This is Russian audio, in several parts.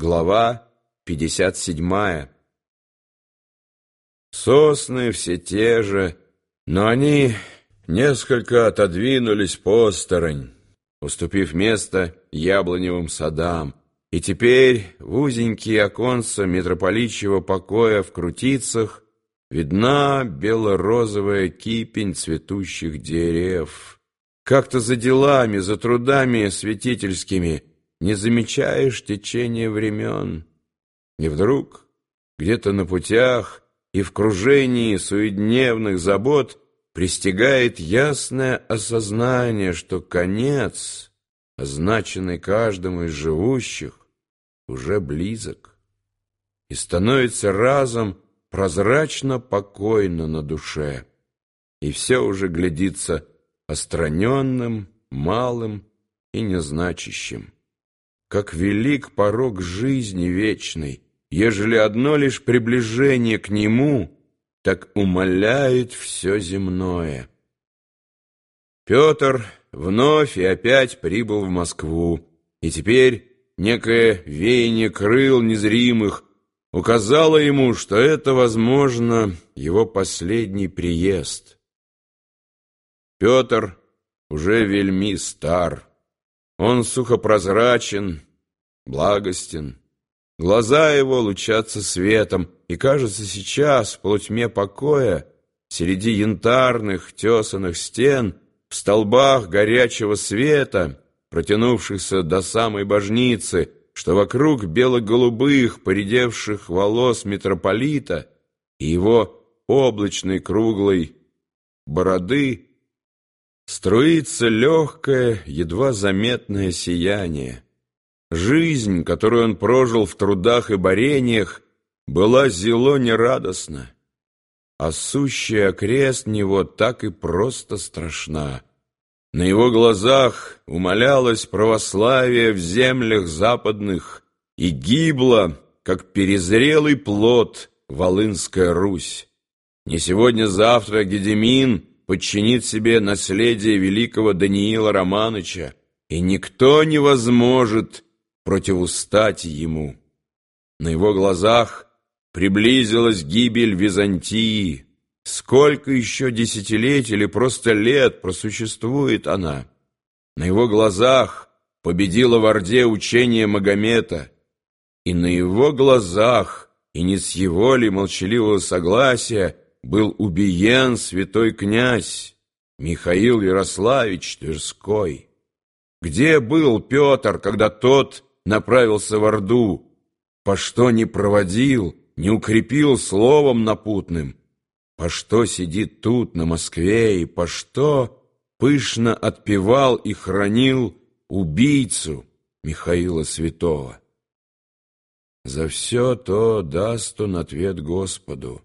Глава 57 Сосны все те же, но они несколько отодвинулись посторонь, уступив место яблоневым садам, и теперь в узенькие оконца митрополичьего покоя в Крутицах видна бело-розовая кипень цветущих дерев. Как-то за делами, за трудами святительскими не замечаешь течения времен. И вдруг где-то на путях и в кружении суедневных забот пристигает ясное осознание, что конец, означенный каждому из живущих, уже близок, и становится разом прозрачно покойно на душе, и все уже глядится остраненным, малым и незначащим. Как велик порог жизни вечной, ежели одно лишь приближение к нему так умоляет все земное. Петр вновь и опять прибыл в Москву, и теперь некое веяние крыл незримых указало ему, что это, возможно, его последний приезд. Петр уже вельми стар, он сухопрозрачен, благостен, Глаза его лучатся светом, и, кажется, сейчас, в полутьме покоя, среди янтарных, тесанных стен, в столбах горячего света, протянувшихся до самой божницы, что вокруг бело-голубых, поредевших волос митрополита и его облачной круглой бороды, струится легкое, едва заметное сияние. Жизнь, которую он прожил в трудах и борениях, была зело нерадостна, а сущая окрест него так и просто страшна. На его глазах умолялось православие в землях западных и гибло, как перезрелый плод, Волынская Русь. Не сегодня-завтра Гедемин подчинит себе наследие великого Даниила Романыча, и никто не возможет противустать ему. На его глазах приблизилась гибель Византии. Сколько еще десятилетий или просто лет просуществует она? На его глазах победило в Орде учение Магомета, и на его глазах, и не с его ли молчаливого согласия, был убиен святой князь Михаил Ярославич Тверской. Где был Петр, когда тот направился в Орду, по что не проводил, не укрепил словом напутным, по что сидит тут, на Москве, и по что пышно отпевал и хранил убийцу Михаила Святого. За все то даст он ответ Господу.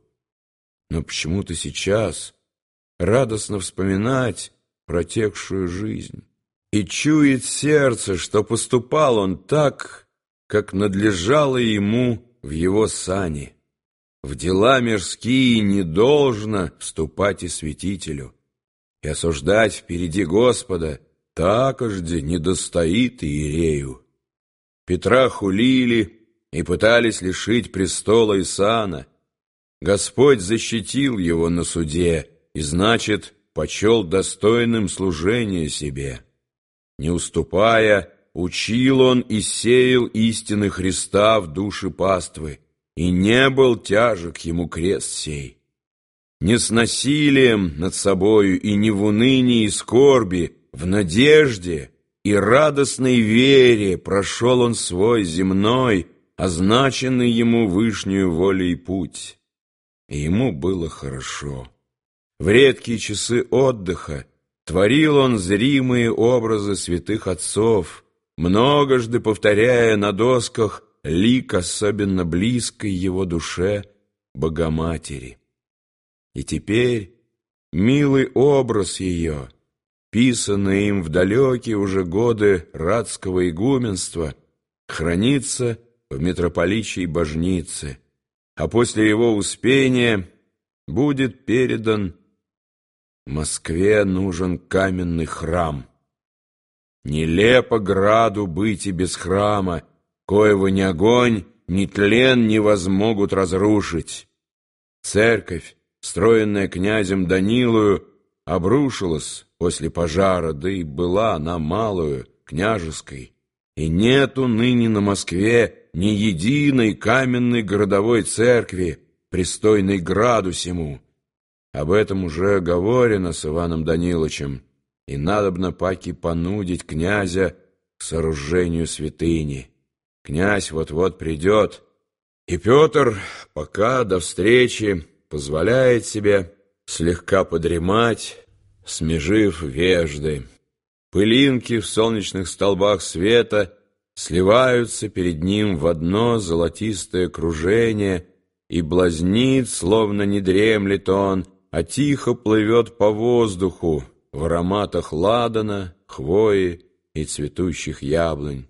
Но почему-то сейчас радостно вспоминать протекшую жизнь. И чует сердце, что поступал он так, как надлежало ему в его сане. В дела мирские не должно вступать и святителю, и осуждать впереди Господа такожде не достоит Иерею. Петра хулили и пытались лишить престола и сана. Господь защитил его на суде и, значит, почел достойным служения себе. Не уступая, учил он и сеял истины Христа в души паствы, и не был тяжек ему крест сей. Не с насилием над собою и не в унынии и скорби, в надежде и радостной вере прошел он свой земной, означенный ему вышнюю волей путь. И ему было хорошо. В редкие часы отдыха Творил он зримые образы святых отцов, многожды повторяя на досках лик особенно близкой его душе Богоматери. И теперь милый образ ее, писанный им в далекие уже годы радского игуменства, хранится в митрополичьей божнице, а после его успения будет передан Москве нужен каменный храм. Нелепо граду быть и без храма, коего ни огонь, ни тлен не возмогут разрушить. Церковь, строенная князем Данилою, обрушилась после пожара, да и была она малую, княжеской. И нету ныне на Москве ни единой каменной городовой церкви, пристойной граду сему. Об этом уже говорено с Иваном Даниловичем, и надобно паки понудить князя к сооружению святыни. Князь вот-вот придет, и Петр пока до встречи позволяет себе слегка подремать, смежив вежды. Пылинки в солнечных столбах света сливаются перед ним в одно золотистое кружение, и блазнит, словно не дремлет он, а тихо плывет по воздуху в ароматах ладана, хвои и цветущих яблонь.